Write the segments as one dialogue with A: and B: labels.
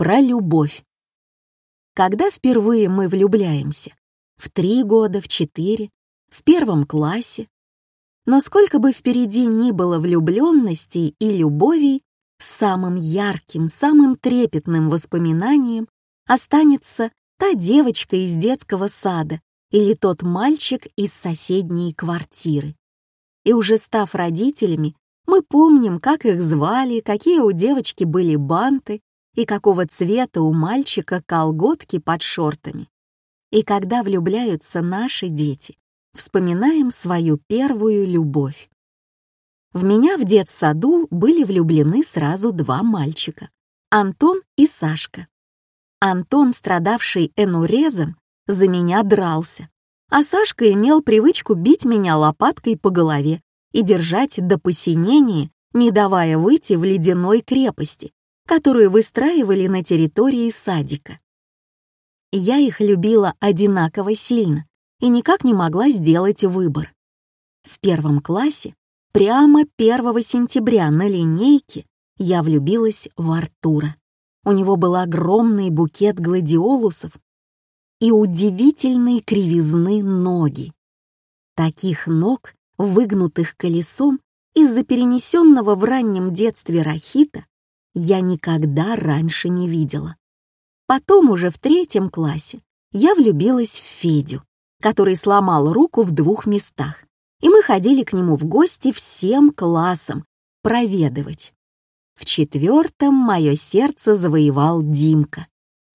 A: про любовь. Когда впервые мы влюбляемся? В три года, в четыре, в первом классе. Но сколько бы впереди ни было влюбленностей и любовей, самым ярким, самым трепетным воспоминанием останется та девочка из детского сада или тот мальчик из соседней квартиры. И уже став родителями, мы помним, как их звали, какие у девочки были банты и какого цвета у мальчика колготки под шортами. И когда влюбляются наши дети, вспоминаем свою первую любовь. В меня в детсаду были влюблены сразу два мальчика — Антон и Сашка. Антон, страдавший энурезом, за меня дрался, а Сашка имел привычку бить меня лопаткой по голове и держать до посинения, не давая выйти в ледяной крепости, которую выстраивали на территории садика. Я их любила одинаково сильно и никак не могла сделать выбор. В первом классе Прямо 1 сентября на линейке я влюбилась в Артура. У него был огромный букет гладиолусов и удивительные кривизны ноги. Таких ног, выгнутых колесом из-за перенесенного в раннем детстве рахита, я никогда раньше не видела. Потом уже в третьем классе я влюбилась в Федю, который сломал руку в двух местах и мы ходили к нему в гости всем классом проведывать. В четвертом мое сердце завоевал Димка,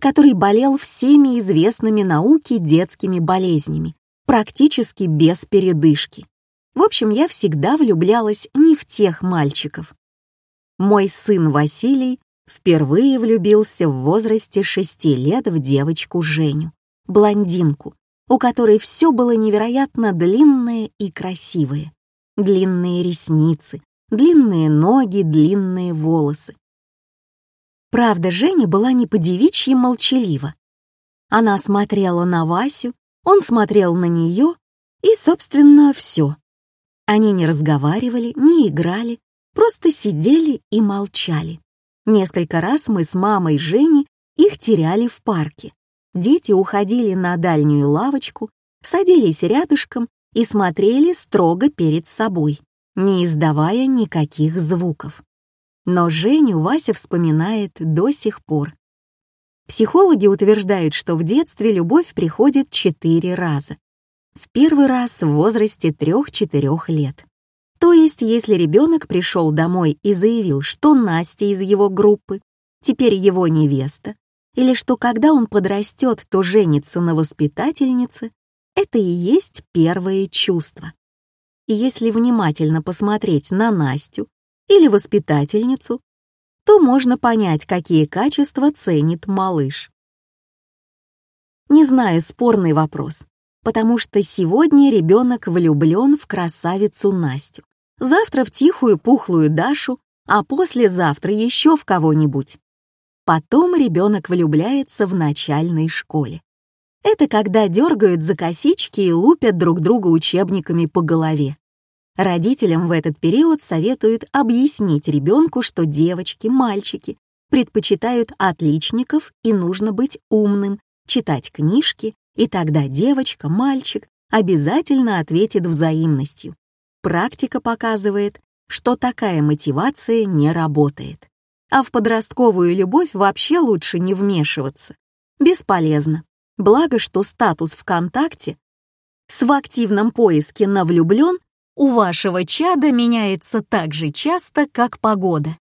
A: который болел всеми известными науке детскими болезнями, практически без передышки. В общем, я всегда влюблялась не в тех мальчиков. Мой сын Василий впервые влюбился в возрасте шести лет в девочку Женю, блондинку, у которой все было невероятно длинное и красивое. Длинные ресницы, длинные ноги, длинные волосы. Правда, Женя была не по-девичьи молчалива. Она смотрела на Васю, он смотрел на нее, и, собственно, все. Они не разговаривали, не играли, просто сидели и молчали. Несколько раз мы с мамой Жени их теряли в парке. Дети уходили на дальнюю лавочку, садились рядышком и смотрели строго перед собой, не издавая никаких звуков. Но Женю Вася вспоминает до сих пор. Психологи утверждают, что в детстве любовь приходит четыре раза. В первый раз в возрасте трех-четырех лет. То есть, если ребенок пришел домой и заявил, что Настя из его группы, теперь его невеста, или что когда он подрастет, то женится на воспитательнице, это и есть первое чувство. И если внимательно посмотреть на Настю или воспитательницу, то можно понять, какие качества ценит малыш. Не знаю, спорный вопрос, потому что сегодня ребенок влюблен в красавицу Настю, завтра в тихую пухлую Дашу, а послезавтра еще в кого-нибудь. Потом ребенок влюбляется в начальной школе. Это когда дергают за косички и лупят друг друга учебниками по голове. Родителям в этот период советуют объяснить ребенку, что девочки, мальчики предпочитают отличников и нужно быть умным, читать книжки, и тогда девочка, мальчик обязательно ответит взаимностью. Практика показывает, что такая мотивация не работает а в подростковую любовь вообще лучше не вмешиваться. Бесполезно. Благо, что статус ВКонтакте с в активном поиске на влюблен у вашего чада меняется так же часто, как погода.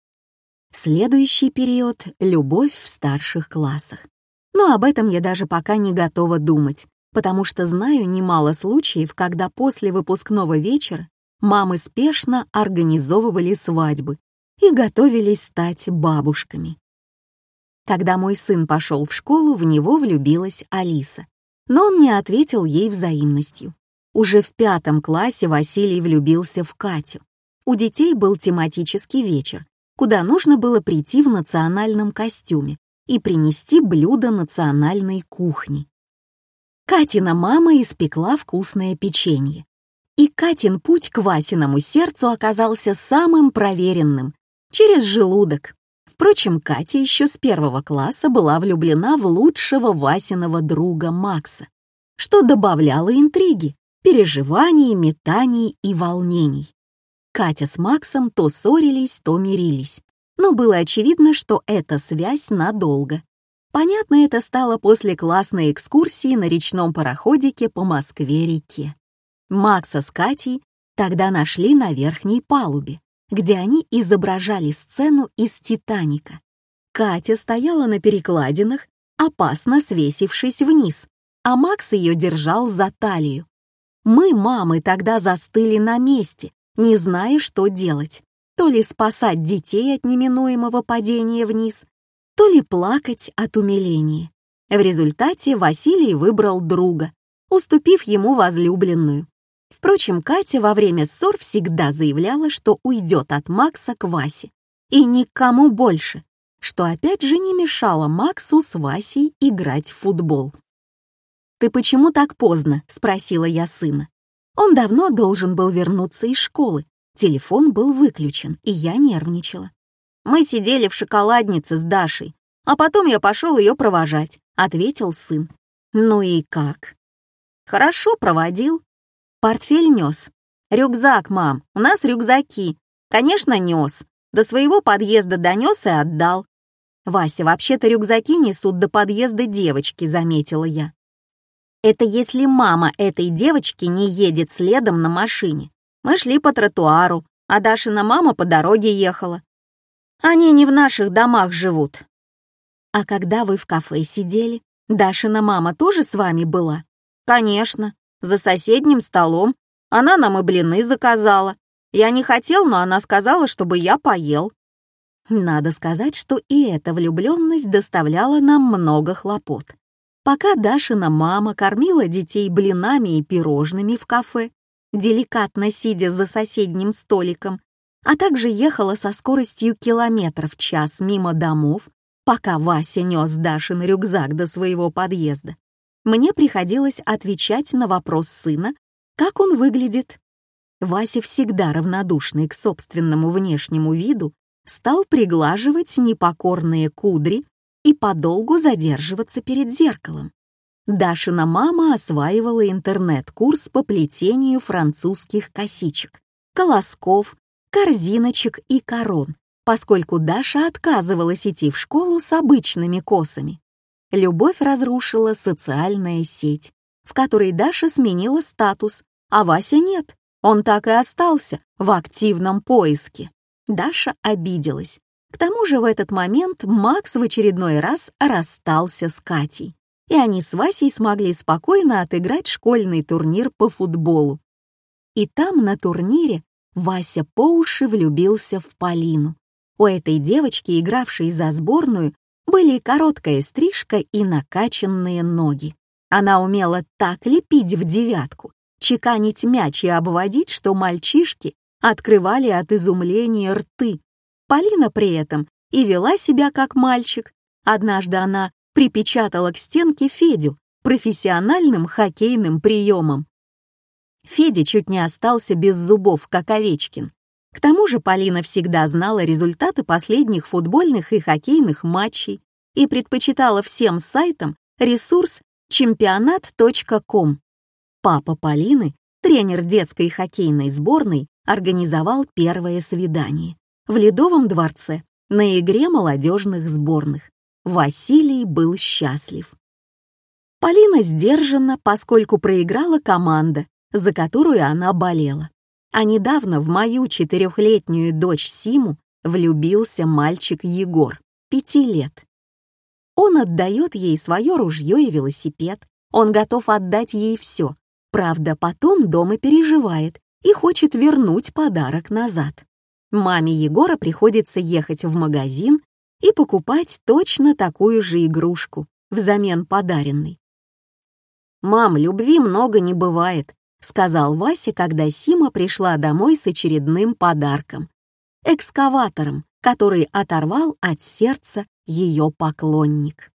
A: Следующий период — любовь в старших классах. Но об этом я даже пока не готова думать, потому что знаю немало случаев, когда после выпускного вечера мамы спешно организовывали свадьбы, и готовились стать бабушками. Когда мой сын пошел в школу, в него влюбилась Алиса, но он не ответил ей взаимностью. Уже в пятом классе Василий влюбился в Катю. У детей был тематический вечер, куда нужно было прийти в национальном костюме и принести блюдо национальной кухни. Катина мама испекла вкусное печенье. И Катин путь к Васиному сердцу оказался самым проверенным через желудок. Впрочем, Катя еще с первого класса была влюблена в лучшего Васиного друга Макса, что добавляло интриги, переживаний, метаний и волнений. Катя с Максом то ссорились, то мирились, но было очевидно, что эта связь надолго. Понятно это стало после классной экскурсии на речном пароходике по Москве-реке. Макса с Катей тогда нашли на верхней палубе, где они изображали сцену из «Титаника». Катя стояла на перекладинах, опасно свесившись вниз, а Макс ее держал за талию. Мы, мамы, тогда застыли на месте, не зная, что делать. То ли спасать детей от неминуемого падения вниз, то ли плакать от умиления. В результате Василий выбрал друга, уступив ему возлюбленную. Впрочем, Катя во время ссор всегда заявляла, что уйдет от Макса к Васе. И никому больше, что опять же не мешало Максу с Васей играть в футбол. «Ты почему так поздно?» — спросила я сына. Он давно должен был вернуться из школы. Телефон был выключен, и я нервничала. Мы сидели в шоколаднице с Дашей, а потом я пошел ее провожать, ответил сын. Ну и как? Хорошо проводил. Портфель нес. Рюкзак, мам, у нас рюкзаки. Конечно, нес. До своего подъезда донес и отдал. Вася, вообще-то рюкзаки несут до подъезда девочки, заметила я. Это если мама этой девочки не едет следом на машине. Мы шли по тротуару, а Дашина мама по дороге ехала. Они не в наших домах живут. А когда вы в кафе сидели, Дашина мама тоже с вами была? Конечно, за соседним столом. Она нам и блины заказала. Я не хотел, но она сказала, чтобы я поел. Надо сказать, что и эта влюбленность доставляла нам много хлопот. Пока Дашина мама кормила детей блинами и пирожными в кафе, деликатно сидя за соседним столиком, а также ехала со скоростью километров в час мимо домов, пока Вася нес Дашин рюкзак до своего подъезда. Мне приходилось отвечать на вопрос сына, как он выглядит. Вася, всегда равнодушный к собственному внешнему виду, стал приглаживать непокорные кудри и подолгу задерживаться перед зеркалом. Дашина мама осваивала интернет-курс по плетению французских косичек, колосков, корзиночек и корон, поскольку Даша отказывалась идти в школу с обычными косами. Любовь разрушила социальная сеть, в которой Даша сменила статус, а Вася нет, он так и остался в активном поиске. Даша обиделась. К тому же в этот момент Макс в очередной раз расстался с Катей, и они с Васей смогли спокойно отыграть школьный турнир по футболу. И там, на турнире, Вася по уши влюбился в Полину. У этой девочки, игравшей за сборную, были короткая стрижка и накачанные ноги. Она умела так лепить в девятку, чеканить мяч и обводить, что мальчишки открывали от изумления рты. Полина при этом и вела себя как мальчик. Однажды она припечатала к стенке Федю профессиональным хоккейным приемом. Федя чуть не остался без зубов, как Овечкин. К тому же Полина всегда знала результаты последних футбольных и хоккейных матчей и предпочитала всем сайтам ресурс чемпионат.ком. Папа Полины, тренер детской хоккейной сборной, организовал первое свидание в Ледовом дворце на игре молодежных сборных. Василий был счастлив. Полина сдержана, поскольку проиграла команда, за которую она болела. А недавно в мою четырехлетнюю дочь Симу влюбился мальчик Егор, пяти лет. Он отдает ей свое ружье и велосипед, он готов отдать ей все, правда, потом дома переживает и хочет вернуть подарок назад. Маме Егора приходится ехать в магазин и покупать точно такую же игрушку взамен подаренной. «Мам, любви много не бывает», сказал Вася, когда Сима пришла домой с очередным подарком — экскаватором, который оторвал от сердца ее поклонник.